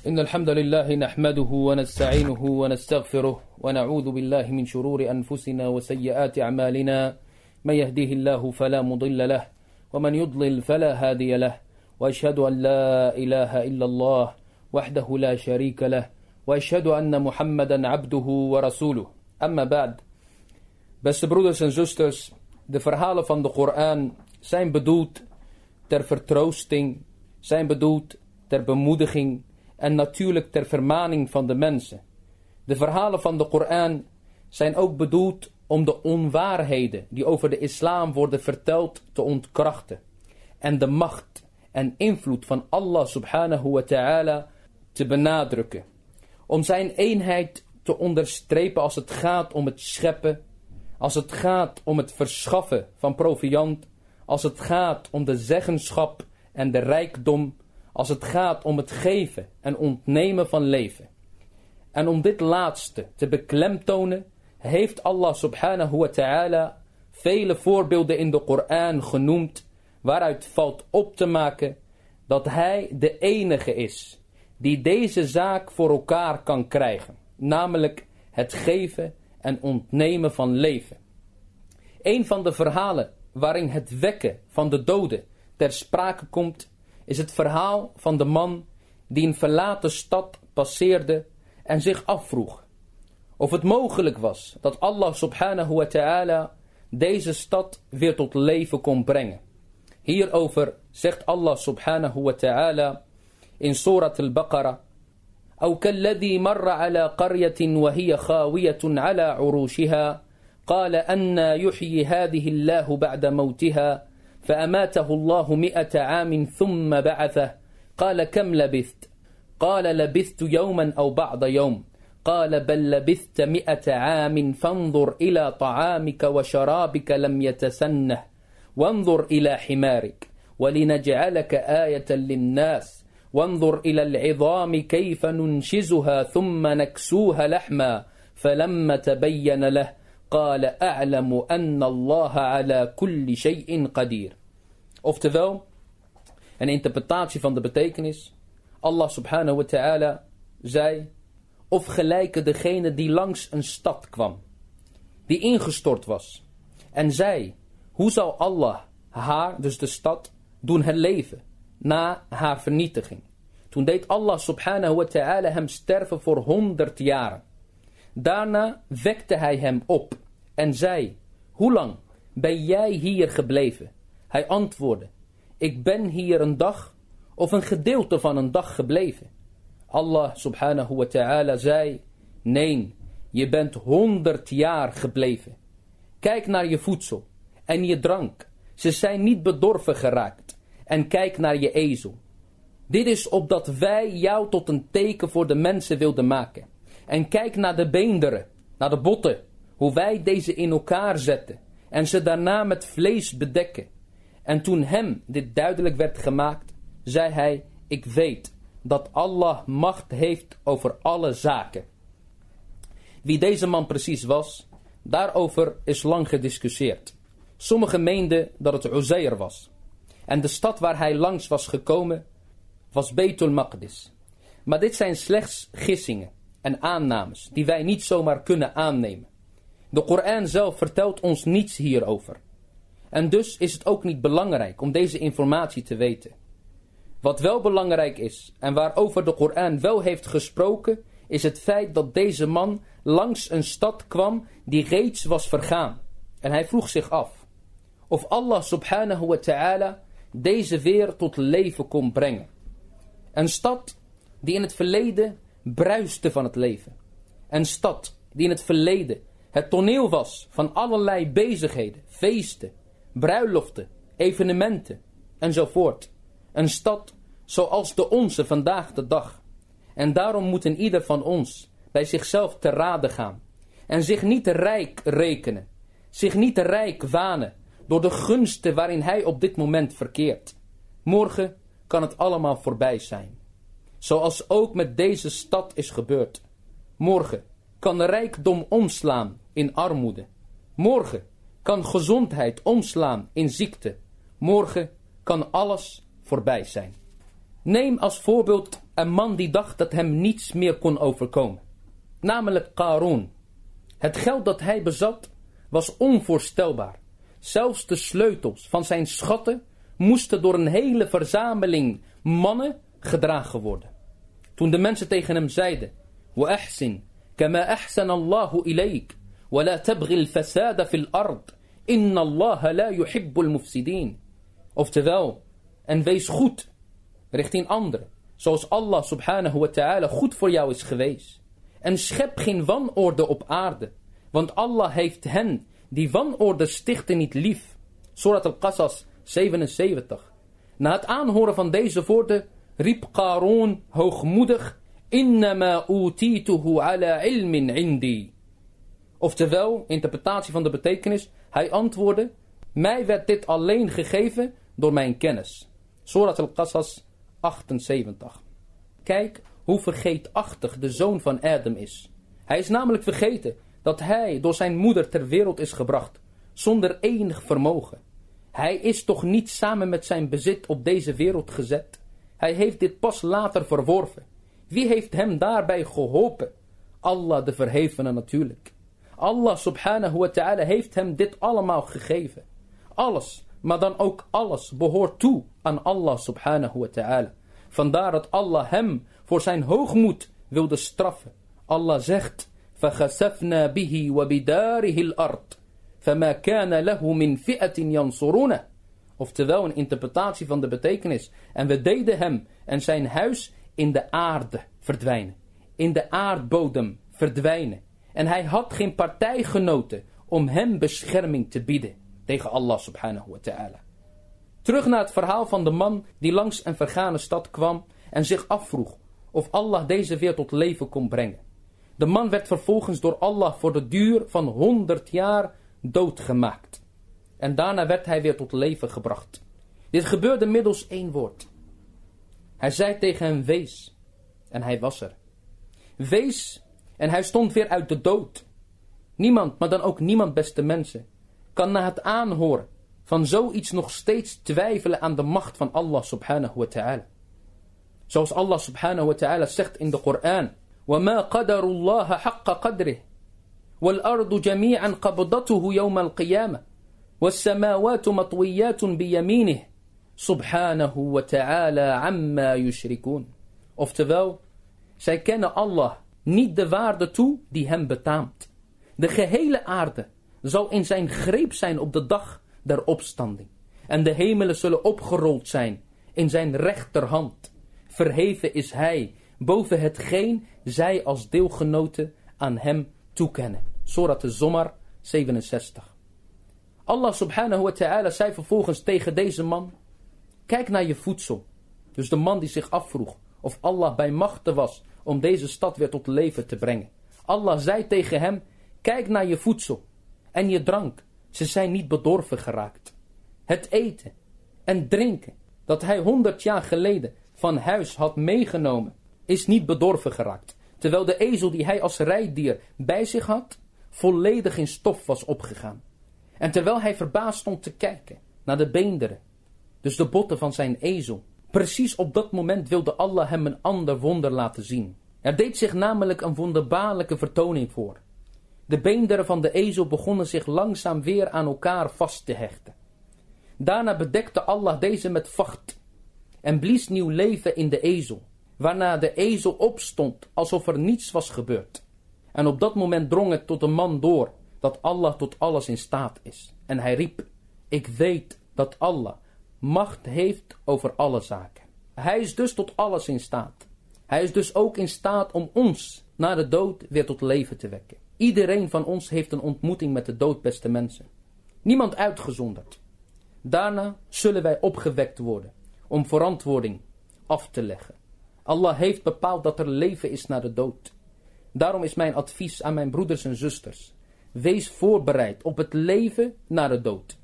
إن الحمد لله نحمده ونستعينه ونستغفره ونعوذ بالله من شرور أنفسنا وسيئات أعمالنا. من يهديه الله فلا مضل له ومن يضلل فلا هادي له. وأشهد أن لا إله إلا الله وحده لا شريك له وأشهد أن محمدا عبده ورسوله. أما بعد Beste broeders en zusters, de verhalen van de Koran zijn bedoeld ter vertroosting, zijn bedoeld ter en natuurlijk ter vermaning van de mensen. De verhalen van de Koran zijn ook bedoeld om de onwaarheden die over de islam worden verteld te ontkrachten. En de macht en invloed van Allah subhanahu wa ta'ala te benadrukken. Om zijn eenheid te onderstrepen als het gaat om het scheppen, als het gaat om het verschaffen van proviand, als het gaat om de zeggenschap en de rijkdom, als het gaat om het geven en ontnemen van leven. En om dit laatste te beklemtonen, heeft Allah subhanahu wa ta'ala vele voorbeelden in de Koran genoemd, waaruit valt op te maken dat hij de enige is die deze zaak voor elkaar kan krijgen, namelijk het geven en ontnemen van leven. Een van de verhalen waarin het wekken van de doden ter sprake komt, is het verhaal van de man die een verlaten stad passeerde en zich afvroeg of het mogelijk was dat Allah subhanahu wa ta'ala deze stad weer tot leven kon brengen. Hierover zegt Allah subhanahu wa ta'ala in Surat al-Baqarah أو كالذي مر على قرية وهي خاوية على عروشها قال أن يحيي هذه الله بعد موتها فأماته الله مئة عام ثم بعثه. قال كم لبثت؟ قال لبثت يوما أو بعض يوم. قال بل لبثت مئة عام فانظر إلى طعامك وشرابك لم يتسنه. وانظر إلى حمارك ولنجعلك آية للناس. وانظر إلى العظام كيف ننشزها ثم نكسوها لحما فلما تبين له قال أعلم أن الله على كل شيء قدير. Oftewel, een interpretatie van de betekenis. Allah subhanahu wa ta'ala zei, of gelijke degene die langs een stad kwam, die ingestort was, en zei, hoe zal Allah haar, dus de stad, doen herleven, na haar vernietiging. Toen deed Allah subhanahu wa ta'ala hem sterven voor honderd jaren. Daarna wekte hij hem op en zei, hoe lang ben jij hier gebleven? Hij antwoordde, ik ben hier een dag of een gedeelte van een dag gebleven. Allah subhanahu wa ta'ala zei, nee, je bent honderd jaar gebleven. Kijk naar je voedsel en je drank. Ze zijn niet bedorven geraakt. En kijk naar je ezel. Dit is opdat wij jou tot een teken voor de mensen wilden maken. En kijk naar de beenderen, naar de botten, hoe wij deze in elkaar zetten en ze daarna met vlees bedekken. En toen hem dit duidelijk werd gemaakt, zei hij, ik weet dat Allah macht heeft over alle zaken. Wie deze man precies was, daarover is lang gediscussieerd. Sommigen meenden dat het Uzair was. En de stad waar hij langs was gekomen, was Beitul Maqdis. Maar dit zijn slechts gissingen en aannames, die wij niet zomaar kunnen aannemen. De Koran zelf vertelt ons niets hierover. En dus is het ook niet belangrijk om deze informatie te weten. Wat wel belangrijk is en waarover de Koran wel heeft gesproken, is het feit dat deze man langs een stad kwam die reeds was vergaan. En hij vroeg zich af of Allah subhanahu wa ta'ala deze weer tot leven kon brengen. Een stad die in het verleden bruiste van het leven. Een stad die in het verleden het toneel was van allerlei bezigheden, feesten, bruiloften, evenementen enzovoort. Een stad zoals de onze vandaag de dag. En daarom moet een ieder van ons bij zichzelf te raden gaan. En zich niet rijk rekenen. Zich niet rijk wanen door de gunsten waarin hij op dit moment verkeert. Morgen kan het allemaal voorbij zijn. Zoals ook met deze stad is gebeurd. Morgen kan de rijkdom omslaan in armoede. Morgen kan gezondheid omslaan in ziekte. Morgen kan alles voorbij zijn. Neem als voorbeeld een man die dacht dat hem niets meer kon overkomen. Namelijk Karun. Het geld dat hij bezat was onvoorstelbaar. Zelfs de sleutels van zijn schatten moesten door een hele verzameling mannen gedragen worden. Toen de mensen tegen hem zeiden, Wa ahsin, kama ahsan Allahu ilayk, وَلَا تَبْغِ الْفَسَادَ فِي الْأَرْضِ إِنَّ اللَّهَ لَا يُحِبُّ الْمُفْسِدِينَ Oftewel, en wees goed richting anderen, zoals Allah subhanahu wa ta'ala goed voor jou is geweest. En schep geen wanorde op aarde, want Allah heeft hen die wanorde stichten niet lief. Surat al-Qasas 77. Na het aanhoren van deze woorden riep Qarun hoogmoedig Innama utituhu ala ilmin indi. Oftewel, interpretatie van de betekenis, hij antwoordde, mij werd dit alleen gegeven door mijn kennis. Surat al-Qasas 78. Kijk hoe vergeetachtig de zoon van Adam is. Hij is namelijk vergeten dat hij door zijn moeder ter wereld is gebracht, zonder enig vermogen. Hij is toch niet samen met zijn bezit op deze wereld gezet. Hij heeft dit pas later verworven. Wie heeft hem daarbij geholpen? Allah de verhevene natuurlijk. Allah subhanahu wa ta'ala heeft hem dit allemaal gegeven. Alles, maar dan ook alles behoort toe aan Allah subhanahu wa ta'ala. Vandaar dat Allah hem voor zijn hoogmoed wilde straffen. Allah zegt, فَخَسَفْنَا بِهِ وَبِدَارِهِ الْأَرْضِ فَمَا كَانَ لَهُ مِنْ فِئَةٍ يَنْصُرُونَ Oftewel een interpretatie van de betekenis. En we deden hem en zijn huis in de aarde verdwijnen. In de aardbodem verdwijnen. En hij had geen partijgenoten om hem bescherming te bieden tegen Allah subhanahu wa ta'ala. Terug naar het verhaal van de man die langs een vergane stad kwam en zich afvroeg of Allah deze weer tot leven kon brengen. De man werd vervolgens door Allah voor de duur van 100 jaar doodgemaakt. En daarna werd hij weer tot leven gebracht. Dit gebeurde middels één woord. Hij zei tegen hem, wees. En hij was er. Wees. En hij stond weer uit de dood. Niemand, maar dan ook niemand, beste mensen, kan na het aanhoren van zoiets nog steeds twijfelen aan de macht van Allah subhanahu wa ta'ala. Zoals Allah subhanahu wa ta'ala zegt in de Koran. وَمَا قَدَرُ اللَّهَ حَقَّ قَدْرِهِ وَالْأَرْضُ جَمِيعًا قَبْضَتُهُ يَوْمَ الْقِيَامَةِ وَالسَّمَاوَاتُ مَطْوِيَّاتٌ بِيَمِينِهِ subhanahu wa ta'ala amma yushrikun. Oftewel, zij kennen Allah niet de waarde toe die hem betaamt. De gehele aarde zal in zijn greep zijn op de dag der opstanding. En de hemelen zullen opgerold zijn in zijn rechterhand. Verheven is hij boven hetgeen zij als deelgenoten aan hem toekennen. Surat Zomar 67. Allah subhanahu wa ta'ala zei vervolgens tegen deze man. Kijk naar je voedsel. Dus de man die zich afvroeg of Allah bij machten was om deze stad weer tot leven te brengen. Allah zei tegen hem, kijk naar je voedsel en je drank. Ze zijn niet bedorven geraakt. Het eten en drinken dat hij honderd jaar geleden van huis had meegenomen, is niet bedorven geraakt. Terwijl de ezel die hij als rijdier bij zich had, volledig in stof was opgegaan. En terwijl hij verbaasd stond te kijken naar de beenderen, dus de botten van zijn ezel. Precies op dat moment wilde Allah hem een ander wonder laten zien. Er deed zich namelijk een wonderbaarlijke vertoning voor. De beenderen van de ezel begonnen zich langzaam weer aan elkaar vast te hechten. Daarna bedekte Allah deze met vacht en blies nieuw leven in de ezel, waarna de ezel opstond alsof er niets was gebeurd. En op dat moment drong het tot de man door dat Allah tot alles in staat is. En hij riep, ik weet dat Allah macht heeft over alle zaken. Hij is dus tot alles in staat. Hij is dus ook in staat om ons na de dood weer tot leven te wekken. Iedereen van ons heeft een ontmoeting met de dood, beste mensen. Niemand uitgezonderd. Daarna zullen wij opgewekt worden om verantwoording af te leggen. Allah heeft bepaald dat er leven is na de dood. Daarom is mijn advies aan mijn broeders en zusters. Wees voorbereid op het leven na de dood.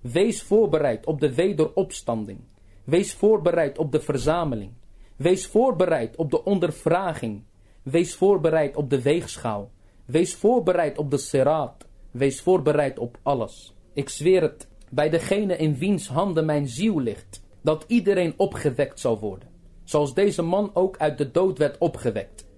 Wees voorbereid op de wederopstanding. Wees voorbereid op de verzameling. Wees voorbereid op de ondervraging. Wees voorbereid op de weegschaal. Wees voorbereid op de seraat. Wees voorbereid op alles. Ik zweer het bij degene in wiens handen mijn ziel ligt, dat iedereen opgewekt zal worden. zoals deze man ook uit de dood werd opgewekt.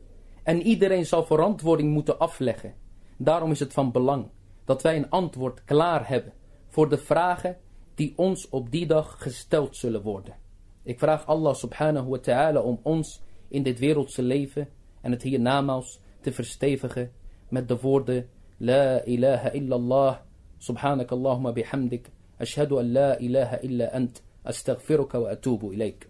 En iedereen zal verantwoording moeten afleggen. Daarom is het van belang dat wij een antwoord klaar hebben voor de vragen die ons op die dag gesteld zullen worden. Ik vraag Allah subhanahu wa ta'ala om ons in dit wereldse leven en het hiernamaals te verstevigen met de woorden La ilaha illallah subhanak Allahumma bihamdik ashhadu an la ilaha illa ant astaghfiruka wa atubu ilayk.